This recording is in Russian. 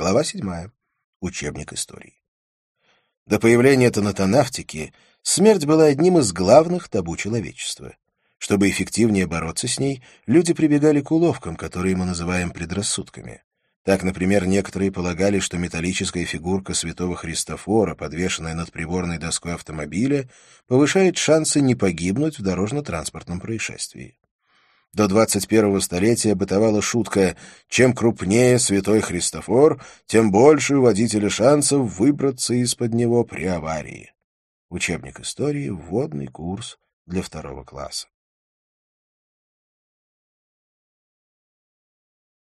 Глава 7. Учебник истории. До появления тонатонавтики смерть была одним из главных табу человечества. Чтобы эффективнее бороться с ней, люди прибегали к уловкам, которые мы называем предрассудками. Так, например, некоторые полагали, что металлическая фигурка святого Христофора, подвешенная над приборной доской автомобиля, повышает шансы не погибнуть в дорожно-транспортном происшествии. До 21-го столетия бытовала шутка «Чем крупнее святой Христофор, тем больше у водителя шансов выбраться из-под него при аварии». Учебник истории, вводный курс для второго класса.